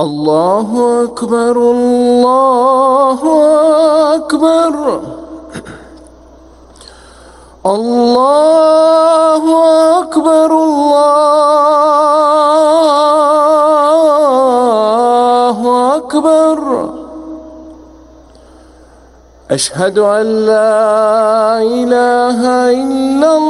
الله أكبر الله أكبر الله أكبر الله أكبر أشهد أن لا إله إلا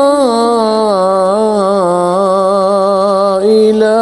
إلى